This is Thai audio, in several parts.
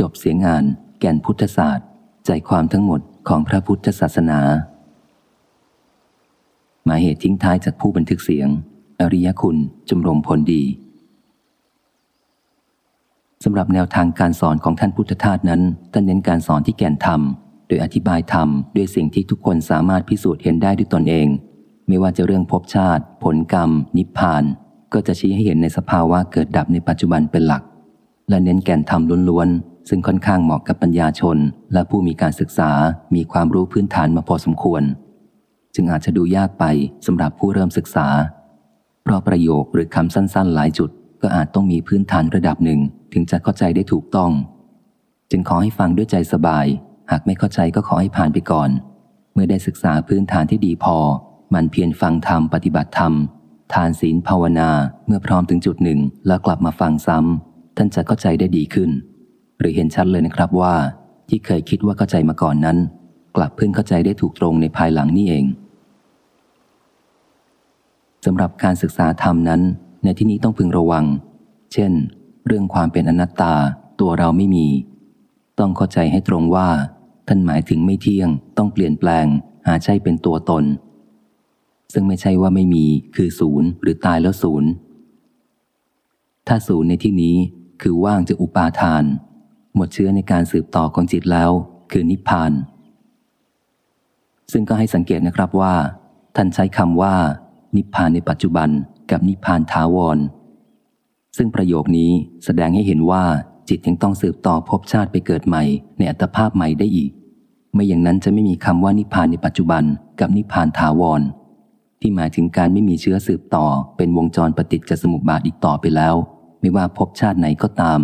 จบเสียงงาน แก่นพุทธศาสตร์ ใจความทั้งหมดของพระพุทธศาสนา หมายเหตุทิ้งท้ายจากผู้บันทึกเสียง อริยคุณจมรมผลดีสำหรับแนวทางการสอนของท่านพุทธทาสนั้นท่านเน้นการสอนที่แก่นธรรม โดยอธิบายธรรมด้วยสิ่งที่ทุกคนสามารถพิสูจน์เห็นได้ด้วยตนเอง ไม่ว่าจะเรื่องภพชาติ ผลกรรม นิพพาน ก็จะชี้ให้เห็นในสภาวะเกิดดับในปัจจุบันเป็นหลัก และเน้นแก่นธรรมล้วน ซึ่งค่อนข้างเหมาะกับปัญญาชน และผู้มีการศึกษามีความรู้พื้นฐานมาพอสมควร จึงอาจจะดูยากไปสำหรับผู้เริ่มศึกษา เพราะประโยคหรือคำสั้นๆ หลายจุด ก็อาจต้องมีพื้นฐานระดับหนึ่ง ถึงจะเข้าใจได้ถูกต้อง จึงขอให้ฟังด้วยใจสบาย หากไม่เข้าใจก็ขอให้ผ่านไปก่อน เมื่อได้ศึกษาพื้นฐานที่ดีพอ มันเพียรฟังธรรมปฏิบัติธรรมทานศีลภาวนาเมื่อพร้อมถึงจุดหนึ่งแล้วกลับมาฟังซ้ำท่านจะเข้าใจได้ดีขึ้น หรือเห็นชัดเลยนะครับว่า ที่เคยคิดว่าเข้าใจมาก่อนนั้น กลับเพิ่งเข้าใจได้ถูกตรงในภายหลังนี่เองสำหรับการศึกษาธรรมนั้น ในที่นี้ต้องพึงระวัง เช่น เรื่องความเป็นอนัตตาตัวเราไม่มี ต้องเข้าใจให้ตรงว่า ท่านหมายถึงไม่เที่ยง ต้องเปลี่ยนแปลง หาใช่เป็นตัวตน ซึ่งไม่ใช่ว่าไม่มี คือศูนย์หรือตายแล้วศูนย์ถ้าศูนย์ในที่นี้คือว่างจะอุปาทาน หมดเชื้อในการสืบต่อของจิตแล้ว คือนิพพาน ซึ่งก็ให้สังเกตนะครับว่า ท่านใช้คำว่า นิพพานในปัจจุบันกับนิพพานถาวร ซึ่งประโยคนี้แสดงให้เห็นว่าจิตยังต้องสืบต่อภพชาติไปเกิดใหม่ในอัตภาพใหม่ได้อีก ไม่อย่างนั้นจะไม่มีคำว่านิพพานในปัจจุบันกับนิพพานถาวร ที่หมายถึงการไม่มีเชื้อสืบต่อเป็นวงจรปฏิจจสมุปบาทอีกต่อไปแล้ว ไม่ว่าภพชาติไหนก็ตาม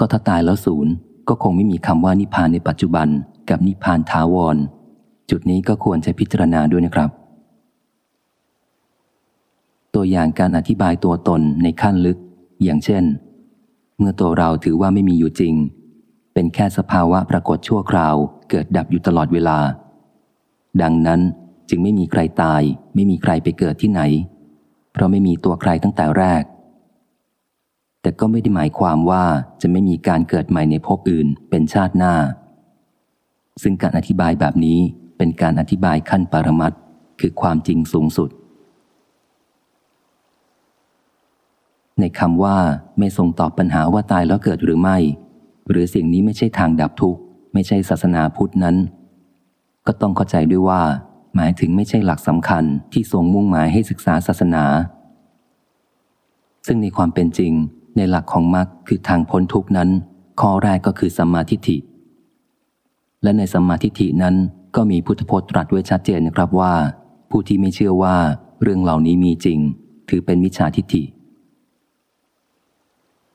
ก็ถ้าตายแล้วศูนย์ก็คงไม่มีคำว่านิพพานในปัจจุบันกับนิพพานถาวร จุดนี้ก็ควรใช้พิจารณาด้วยนะครับ ตัวอย่างการอธิบายตัวตนในขั้นลึก อย่างเช่น เมื่อตัวเราถือว่าไม่มีอยู่จริง เป็นแค่สภาวะปรากฏชั่วคราวเกิดดับอยู่ตลอดเวลา ดังนั้นจึงไม่มีใครตาย ไม่มีใครไปเกิดที่ไหน เพราะไม่มีตัวใครตั้งแต่แรก แต่ก็ไม่ได้หมายความว่าจะไม่มีการเกิดใหม่ในภพอื่นเป็นชาติหน้า ซึ่งการอธิบายแบบนี้เป็นการอธิบายขั้นปรมัตคือความจริงสูงสุด ในคำว่าไม่ทรงตอบปัญหาว่าตายแล้วเกิดหรือไม่ หรือสิ่งนี้ไม่ใช่ทางดับทุกข์ไม่ใช่ศาสนาพุทธนั้น ก็ต้องเข้าใจด้วยว่า หมายถึงไม่ใช่หลักสำคัญที่ทรงมุ่งหมายให้ศึกษาศาสนา ซึ่งในความเป็นจริง ในหลักของมรรคคือทางพ้นทุกนั้น ข้อแรกก็คือสัมมาทิฏฐิ และในสัมมาทิฏฐินั้นก็มีพุทธพจน์ตรัสไว้ชัดเจนนะครับว่า ผู้ที่ไม่เชื่อว่าเรื่องเหล่านี้มีจริง ถือเป็นมิจฉาทิฏฐิ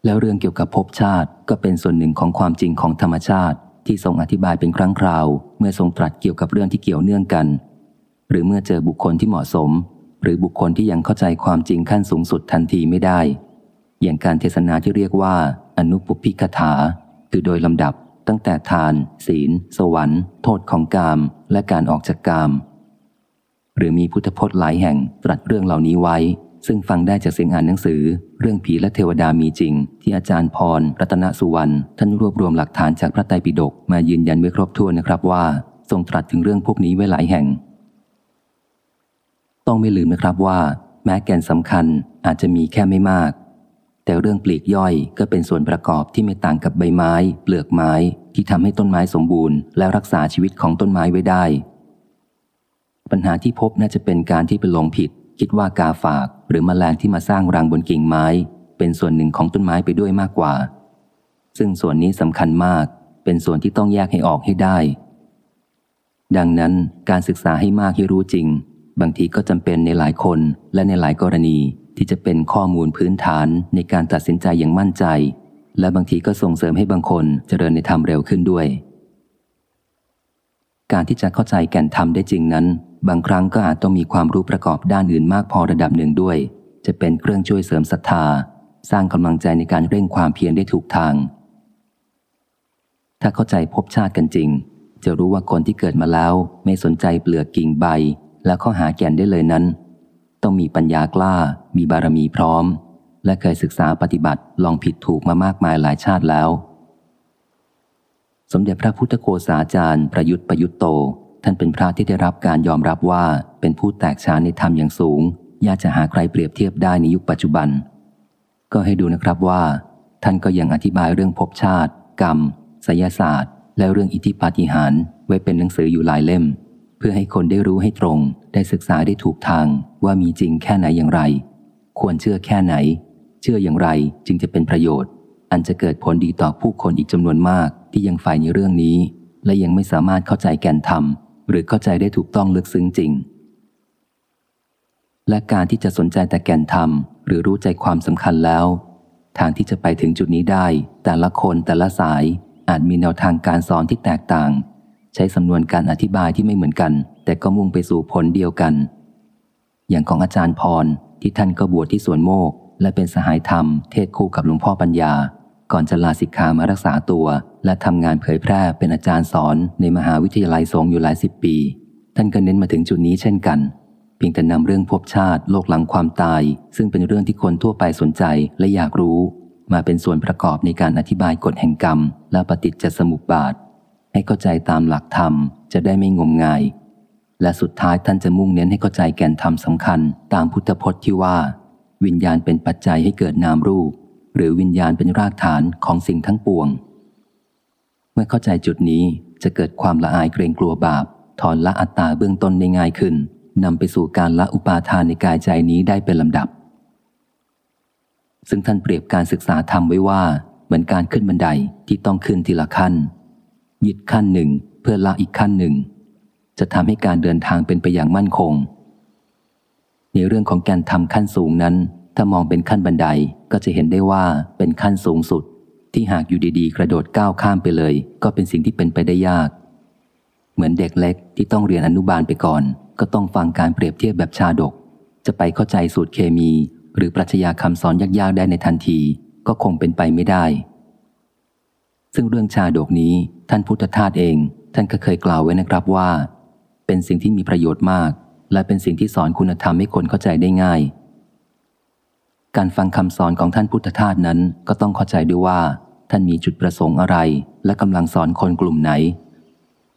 แล้วเรื่องเกี่ยวกับภพชาติก็เป็นส่วนหนึ่งของความจริงของธรรมชาติ ที่ทรงอธิบายเป็นครั้งคราว เมื่อทรงตรัสเกี่ยวกับเรื่องที่เกี่ยวเนื่องกัน หรือเมื่อเจอบุคคลที่เหมาะสม หรือบุคคลที่ยังเข้าใจความจริงขั้นสูงสุดทันทีไม่ได้ อย่างการเทศนาที่เรียกว่า อนุปุพิกถา คือโดยลำดับตั้งแต่ทาน ศีล สวรรค์ โทษของกาม และการออกจากกาม หรือมีพุทธพจน์หลายแห่งตรัสเรื่องเหล่านี้ไว้ ซึ่งฟังได้จากเสียงอ่านหนังสือ เรื่องผีและเทวดามีจริง ที่อาจารย์พร รัตนสุวรรณท่านรวบรวมหลักฐานจากพระไตรปิฎกมายืนยันไว้ครบถ้วนนะครับว่า ทรงตรัสถึงเรื่องพวกนี้ไว้หลายแห่ง ต้องไม่ลืมนะครับว่า แม้แก่นสำคัญอาจจะมีแค่ไม่มาก แต่เรื่องปลีกย่อยก็เป็นส่วนประกอบที่ไม่ต่างกับใบไม้ เปลือกไม้ ที่ทำให้ต้นไม้สมบูรณ์และรักษาชีวิตของต้นไม้ไว้ได้ ปัญหาที่พบน่าจะเป็นการที่ไปลงผิด คิดว่ากาฝาก หรือมแมลงที่มาสร้างรังบนกิ่งไม้ เป็นส่วนหนึ่งของต้นไม้ไปด้วยมากกว่า ซึ่งส่วนนี้สำคัญมาก เป็นส่วนที่ต้องแยกให้ออกให้ได้ ดังนั้นการศึกษาให้มากให้รู้จริง บางทีก็จำเป็นในหลายคนและในหลายกรณี ที่จะเป็นข้อมูลพื้นฐานในการตัดสินใจอย่างมั่นใจ และบางทีก็ส่งเสริมให้บางคนเจริญในธรรมเร็วขึ้นด้วย การที่จะเข้าใจแก่นธรรมได้จริงนั้น บางครั้งก็อาจต้องมีความรู้ประกอบด้านอื่นมากพอระดับหนึ่งด้วย จะเป็นเครื่องช่วยเสริมศรัทธา สร้างกำลังใจในการเร่งความเพียรได้ถูกทาง ถ้าเข้าใจพบชาติกันจริง จะรู้ว่าคนที่เกิดมาแล้วไม่สนใจเปลือกกิ่งใบ แล้วข้อหาแก่นได้เลยนั้น ต้องมีปัญญากล้า มีบารมีพร้อม และเคยศึกษาปฏิบัติลองผิดถูกมามากมายหลายชาติแล้ว สมเด็จพระพุทธโฆษาจารย์ประยุทธ์ประยุทธ์โต ท่านเป็นพระที่ได้รับการยอมรับว่าเป็นผู้แตกฉานในธรรมอย่างสูงยากจะหาใครเปรียบเทียบได้ในยุคปัจจุบัน ก็ให้ดูนะครับว่า ท่านก็ยังอธิบายเรื่องภพชาติ กรรมไสยศาสตร์ และเรื่องอิทธิปาฏิหาริย์ไว้เป็นหนังสืออยู่หลายเล่ม เพื่อให้คนได้รู้ให้ตรง ได้ศึกษาได้ถูกทางว่ามีจริงแค่ไหนอย่างไร ควรเชื่อแค่ไหน เชื่ออย่างไรจึงจะเป็นประโยชน์ อันจะเกิดผลดีต่อผู้คนอีกจำนวนมากที่ยังฝ่ายในเรื่องนี้ และยังไม่สามารถเข้าใจแก่นธรรม หรือเข้าใจได้ถูกต้องลึกซึ้งจริง และการที่จะสนใจแต่แก่นธรรม หรือรู้ใจความสำคัญแล้ว ทางที่จะไปถึงจุดนี้ได้ แต่ละคนแต่ละสายอาจมีแนวทางการสอนที่แตกต่าง ใช้สำนวนการอธิบายที่ไม่เหมือนกัน แต่ก็มุ่งไปสู่ผลเดียวกัน อย่างของอาจารย์พรที่ท่านก็บวชที่สวนโมก และเป็นสหายธรรมเทศคู่กับหลวงพ่อปัญญา ก่อนจะลาสิกขามารักษาตัว และทำงานเผยแพร่เป็นอาจารย์สอนในมหาวิทยาลัยสงฆ์อยู่หลายสิบปี ท่านก็เน้นมาถึงจุดนี้เช่นกันเพียงแต่นำเรื่องภพชาติโลกหลังความตาย ซึ่งเป็นเรื่องที่คนทั่วไปสนใจและอยากรู้ มาเป็นส่วนประกอบในการอธิบายกฎแห่งกรรม และปฏิจจสมุปบาท ให้เข้าใจตามหลักธรรมจะได้ไม่งมงาย และสุดท้ายท่านจะมุ่งเน้นให้เข้าใจแก่นธรรมสำคัญ ตามพุทธพจน์ที่ว่า วิญญาณเป็นปัจจัยให้เกิดนามรูป หรือวิญญาณเป็นรากฐานของสิ่งทั้งปวง เมื่อเข้าใจจุดนี้จะเกิดความละอายเกรงกลัวบาป ถอนละอัตตาเบื้องต้นได้ง่ายขึ้นนำไปสู่การละอุปาทานในกายใจนี้ได้เป็นลำดับ ซึ่งท่านเปรียบการศึกษาธรรมไว้ว่า เหมือนการขึ้นบันไดที่ต้องขึ้นทีละขั้น ยึดขั้นหนึ่งเพื่อละอีกขั้นหนึ่ง จะทำให้การเดินทางเป็นไปอย่างมั่นคง ในเรื่องของการทำขั้นสูงนั้น ถ้ามองเป็นขั้นบันไดก็จะเห็นได้ว่าเป็นขั้นสูงสุด ที่หากอยู่ดีๆ กระโดดก้าวข้ามไปเลย ก็เป็นสิ่งที่เป็นไปได้ยาก เหมือนเด็กเล็กที่ต้องเรียนอนุบาลไปก่อน ก็ต้องฟังการเปรียบเทียบแบบชาดก จะไปเข้าใจสูตรเคมี หรือปรัชญาคำสอนยากๆได้ในทันที ก็คงเป็นไปไม่ได้ ซึ่งเรื่องชาดกนี้ท่านพุทธทาสเอง ท่านก็เคยกล่าวไว้นะครับว่า เป็นสิ่งที่มีประโยชน์มาก และเป็นสิ่งที่สอนคุณธรรมให้คนเข้าใจได้ง่าย การฟังคำสอนของท่านพุทธทาสนั้นก็ต้องเข้าใจด้วยว่า ท่านมีจุดประสงค์อะไร และกำลังสอนคนกลุ่มไหน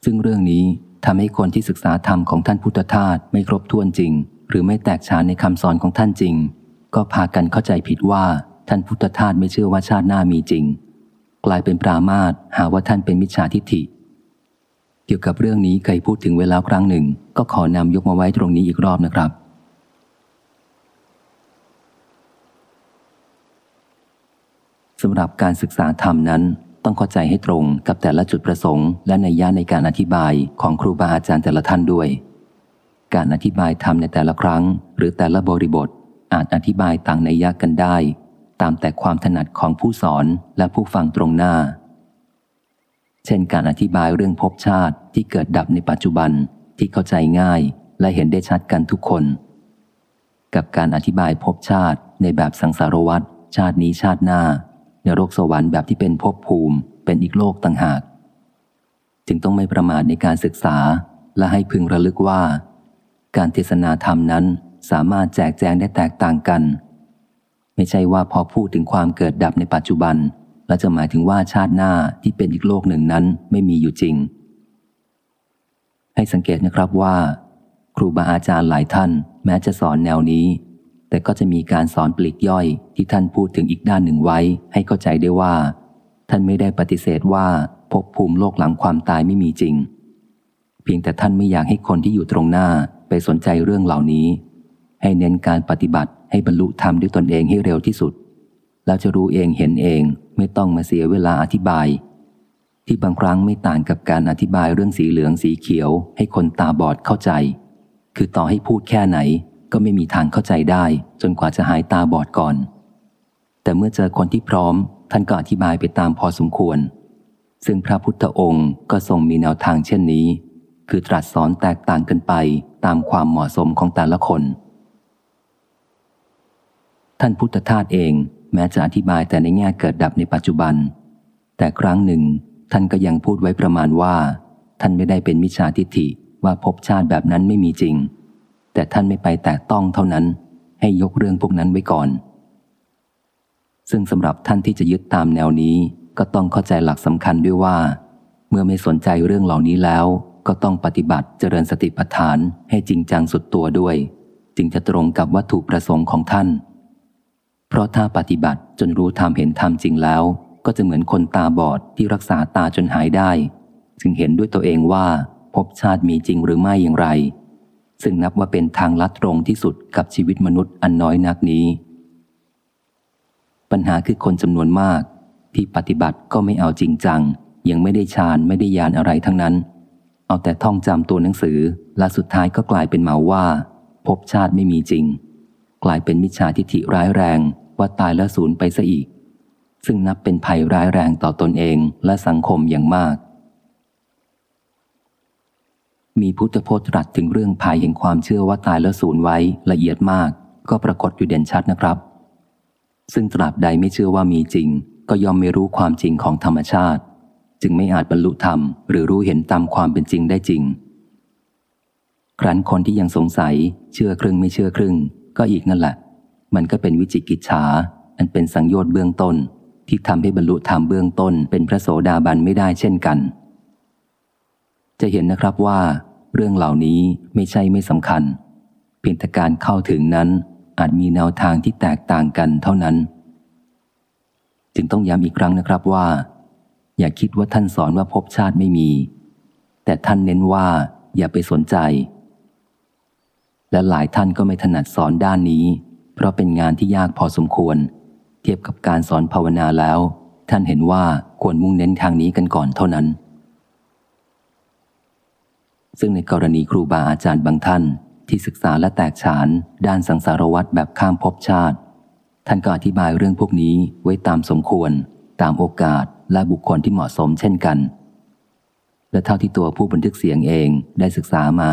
ซึ่งเรื่องนี้ทำให้คนที่ศึกษาธรรมของท่านพุทธทาสไม่ครบถ้วนจริง หรือไม่แตกฉานในคำสอนของท่านจริง ก็พากันเข้าใจผิดว่าท่านพุทธทาสไม่เชื่อว่าชาติหน้ามีจริง กลายเป็นปรามาสหาว่าท่านเป็นมิจฉาทิฏฐิ เกี่ยวกับเรื่องนี้เคยพูดถึงเวลาครั้งหนึ่ง ก็ขอนำยกมาไว้ตรงนี้อีกรอบนะครับ สำหรับการศึกษาธรรมนั้น ต้องเข้าใจให้ตรงกับแต่ละจุดประสงค์ และในย่าในการอธิบายของครูบาอาจารย์แต่ละท่านด้วย การอธิบายธรรมในแต่ละครั้ง หรือแต่ละบริบทอาจอธิบายต่างในยะกันได้ ตามแต่ความถนัดของผู้สอนและผู้ฟังตรงหน้า เช่นการอธิบายเรื่องภพชาติที่เกิดดับในปัจจุบันที่เข้าใจง่ายและเห็นได้ชัดกันทุกคน กับการอธิบายภพชาติในแบบสังสารวัตรชาตินี้ชาติหน้านรกสวรรค์แบบที่เป็นภพภูมิเป็นอีกโลกต่างหาก จึงต้องไม่ประมาทในการศึกษาและให้พึงระลึกว่า การเทศนาธรรมนั้นสามารถแจกแจงได้แตกต่างกัน ไม่ใช่ว่าพอพูดถึงความเกิดดับในปัจจุบัน แล้วจะหมายถึงว่าชาติหน้าที่เป็นอีกโลกหนึ่งนั้นไม่มีอยู่จริง ให้สังเกตนะครับว่า ครูบาอาจารย์หลายท่าน แม้จะสอนแนวนี้ แต่ก็จะมีการสอนปลีกย่อย ที่ท่านพูดถึงอีกด้านหนึ่งไว้ ให้เข้าใจได้ว่า ท่านไม่ได้ปฏิเสธว่าภพภูมิโลกหลังความตายไม่มีจริง เพียงแต่ท่านไม่อยากให้คนที่อยู่ตรงหน้าไปสนใจเรื่องเหล่านี้ ให้เน้นการปฏิบัติ ให้บรรลุธรรมด้วยตนเองให้เร็วที่สุด แล้วจะรู้เองเห็นเองไม่ต้องมาเสียเวลาอธิบาย ที่บางครั้งไม่ต่างกับการอธิบายเรื่องสีเหลืองสีเขียว ให้คนตาบอดเข้าใจ คือต่อให้พูดแค่ไหน ก็ไม่มีทางเข้าใจได้ จนกว่าจะหายตาบอดก่อน แต่เมื่อเจอคนที่พร้อม ท่านก็อธิบายไปตามพอสมควร ซึ่งพระพุทธองค์ก็ทรงมีแนวทางเช่นนี้ คือตรัสสอนแตกต่างกันไปตามความเหมาะสมของแต่ละคน ท่านพุทธทาสเองแม้จะอธิบายแต่ในแง่เกิดดับในปัจจุบัน แต่ครั้งหนึ่ง ท่านก็ยังพูดไว้ประมาณว่า ท่านไม่ได้เป็นมิจฉาทิฏฐิว่าภพชาติแบบนั้นไม่มีจริง แต่ท่านไม่ไปแตะต้องเท่านั้น ให้ยกเรื่องพวกนั้นไว้ก่อน ซึ่งสำหรับท่านที่จะยึดตามแนวนี้ก็ต้องเข้าใจหลักสำคัญด้วยว่า เมื่อไม่สนใจเรื่องเหล่านี้แล้ว ก็ต้องปฏิบัติเจริญสติปัฏฐานให้จริงจังสุดตัวด้วย จึงจะตรงกับวัตถุประสงค์ของท่าน เพราะถ้าปฏิบัติจนรู้ธรรมเห็นธรรมจริงแล้ว ก็จะเหมือนคนตาบอดที่รักษาตาจนหายได้ จึงเห็นด้วยตัวเองว่าภพชาติมีจริงหรือไม่อย่างไร ซึ่งนับว่าเป็นทางลัดตรงที่สุดกับชีวิตมนุษย์อันน้อยนักนี้ ปัญหาคือคนจำนวนมาก ที่ปฏิบัติก็ไม่เอาจริงจัง ยังไม่ได้ฌานไม่ได้ยานอะไรทั้งนั้น เอาแต่ท่องจำตัวหนังสือและสุดท้ายก็กลายเป็นเหมาว่าภพชาติไม่มีจริง กลายเป็นมิจฉาทิฏฐิร้ายแรงว่าตายแล้วสูญไปซะอีก ซึ่งนับเป็นภัยร้ายแรงต่อตนเองและสังคมอย่างมาก มีพุทธพจน์ตรัสถึงเรื่องภัยแห่งความเชื่อว่าตายแล้วสูญไว้ละเอียดมาก ก็ปรากฏอยู่เด่นชัดนะครับ ซึ่งตราบใดไม่เชื่อว่ามีจริง ก็ย่อมไม่รู้ความจริงของธรรมชาติ จึงไม่อาจบรรลุธรรม หรือรู้เห็นตามความเป็นจริงได้จริงครั้นคนที่ยังสงสัย เชื่อครึ่งไม่เชื่อครึ่ง ก็อีกนั่นแหละ มันก็เป็นวิจิกิจฉาอันเป็นสังโยชน์เบื้องต้น ที่ทำให้บรรลุธรรมเบื้องต้น เป็นพระโสดาบันไม่ได้เช่นกัน จะเห็นนะครับว่า เรื่องเหล่านี้ไม่ใช่ไม่สำคัญ เพียงแต่การเข้าถึงนั้นอาจมีแนวทางที่แตกต่างกันเท่านั้น จึงต้องย้ำอีกครั้งนะครับว่า อย่าคิดว่าท่านสอนว่าภพชาติไม่มี แต่ท่านเน้นว่าอย่าไปสนใจ และหลายท่านก็ไม่ถนัดสอนด้านนี้ เพราะเป็นงานที่ยากพอสมควร เทียบกับการสอนภาวนาแล้ว ท่านเห็นว่าควรมุ่งเน้นทางนี้กันก่อนเท่านั้น ซึ่งในกรณีครูบาอาจารย์บางท่าน ที่ศึกษาและแตกฉานด้านสังสารวัตรแบบข้ามภพชาติ ท่านก็อธิบายเรื่องพวกนี้ไว้ตามสมควร ตามโอกาสและบุคคลที่เหมาะสมเช่นกันและเท่าที่ตัวผู้บันทึกเสียงเองได้ศึกษามา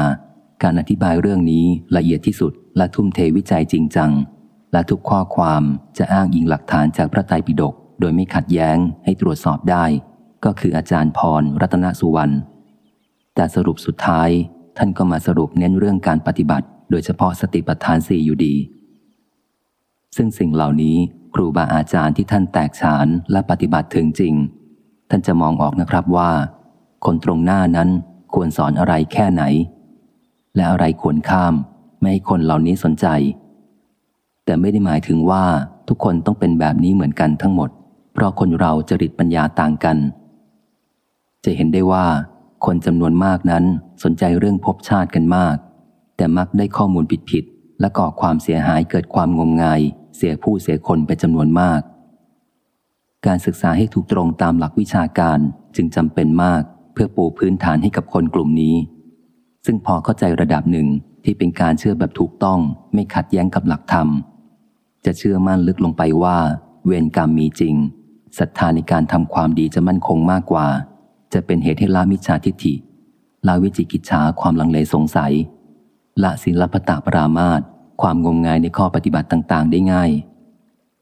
การอธิบายเรื่องนี้ละเอียดที่สุดและทุ่มเทวิจัยจริงจัง และทุกข้อความจะอ้างอิงหลักฐานจากพระไตรปิฎกโดยไม่ขัดแย้งให้ตรวจสอบได้ ก็คืออาจารย์พรรัตนสุวรรณแต่สรุปสุดท้ายท่านก็มาสรุปเน้นเรื่องการปฏิบัติ โดยเฉพาะสติปัฏฐานสี่อยู่ดี ซึ่งสิ่งเหล่านี้ครูบาอาจารย์ที่ท่านแตกฉานและปฏิบัติถึงจริง ท่านจะมองออกนะครับว่า คนตรงหน้านั้นควรสอนอะไรแค่ไหน และอะไรควรข้าม ไม่ให้คนเหล่านี้สนใจ แต่ไม่ได้หมายถึงว่าทุกคนต้องเป็นแบบนี้เหมือนกันทั้งหมด เพราะคนเราจริตปัญญาต่างกัน จะเห็นได้ว่า คนจำนวนมากนั้นสนใจเรื่องภพชาติกันมาก แต่มักได้ข้อมูลผิดๆและก่อความเสียหายเกิดความงมงาย เสียผู้เสียคนไปจำนวนมาก การศึกษาให้ถูกตรงตามหลักวิชาการจึงจำเป็นมากเพื่อปูพื้นฐานให้กับคนกลุ่มนี้ ซึ่งพอเข้าใจระดับหนึ่งที่เป็นการเชื่อแบบถูกต้องไม่ขัดแย้งกับหลักธรรม จะเชื่อมั่นลึกลงไปว่า เวรกรรมมีจริงศรัทธาในการทำความดีจะมั่นคงมากกว่า จะเป็นเหตุให้ละมิจฉาทิฏฐิละวิจิกิจฉาความลังเลสงสัย ละศิลปตะปรามาตความงมงายในข้อปฏิบัติต่างๆ ได้ง่าย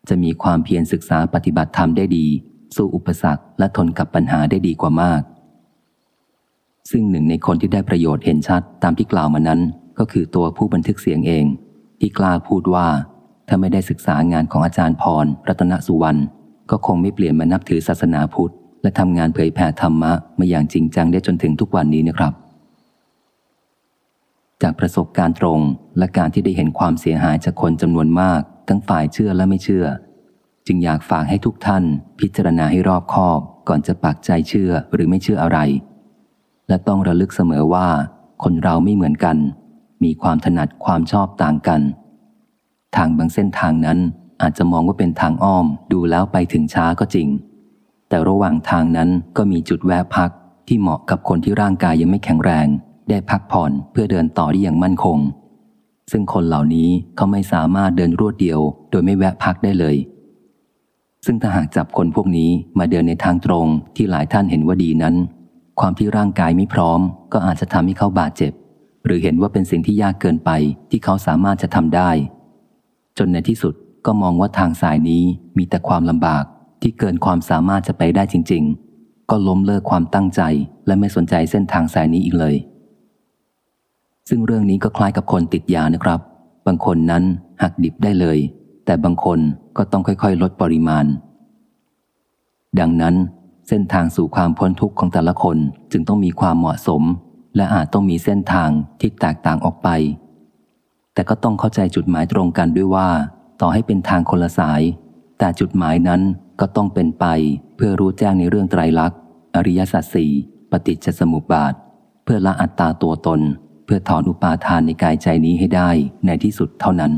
จะมีความเพียรศึกษาปฏิบัติธรรมได้ดี สู้อุปสรรคและทนกับปัญหาได้ดีกว่ามาก ซึ่งหนึ่งในคนที่ได้ประโยชน์เห็นชัดตามที่กล่าวมานั้น ก็คือตัวผู้บันทึกเสียงเอง ที่กล้าพูดว่า ถ้าไม่ได้ศึกษางานของอาจารย์พร รัตนสุวรรณก็คงไม่เปลี่ยนมานับถือศาสนาพุทธ และทำงานเผยแผ่ธรรมะมาอย่างจริงจังได้จนถึงทุกวันนี้นะครับ จากประสบการณ์ตรงและการที่ได้เห็นความเสียหายจากคนจำนวนมาก ทั้งฝ่ายเชื่อและไม่เชื่อ จึงอยากฝากให้ทุกท่าน พิจารณาให้รอบคอบก่อนจะปักใจเชื่อหรือไม่เชื่ออะไร และต้องระลึกเสมอว่า คนเราไม่เหมือนกัน มีความถนัดความชอบต่างกัน ทางบางเส้นทางนั้นอาจจะมองว่าเป็นทางอ้อมดูแล้วไปถึงช้าก็จริง แต่ระหว่างทางนั้นก็มีจุดแวะพักที่เหมาะกับคนที่ร่างกายยังไม่แข็งแรง ได้พักผ่อนเพื่อเดินต่อได้อย่างมั่นคง ซึ่งคนเหล่านี้เขาไม่สามารถเดินรวดเดียว โดยไม่แวะพักได้เลย ซึ่งถ้าหากจับคนพวกนี้มาเดินในทางตรงที่หลายท่านเห็นว่าดีนั้น ความที่ร่างกายไม่พร้อม ก็อาจจะทำให้เขาบาดเจ็บ หรือเห็นว่าเป็นสิ่งที่ยากเกินไปที่เขาสามารถจะทำได้ จนในที่สุดก็มองว่าทางสายนี้มีแต่ความลำบากที่เกินความสามารถจะไปได้จริง ๆ ก็ล้มเลิกความตั้งใจ และไม่สนใจเส้นทางสายนี้อีกเลย ซึ่งเรื่องนี้ก็คล้ายกับคนติดยานะครับ บางคนนั้นหักดิบได้เลย แต่บางคนก็ต้องค่อยๆ ลดปริมาณ ดังนั้น เส้นทางสู่ความพ้นทุกข์ของแต่ละคนจึงต้องมีความเหมาะสม และอาจต้องมีเส้นทางที่แตกต่างออกไป แต่ก็ต้องเข้าใจจุดหมายตรงกันด้วยว่า ต่อให้เป็นทางคนละสาย แต่จุดหมายนั้นก็ต้องเป็นไป เพื่อรู้แจ้งในเรื่องไตรลักษณ์ อริยสัจสี่ปฏิจจสมุปบาท เพื่อละอัตตาตัวตน เพื่อถอนอุปาทานในกายใจนี้ให้ได้ในที่สุดเท่านั้น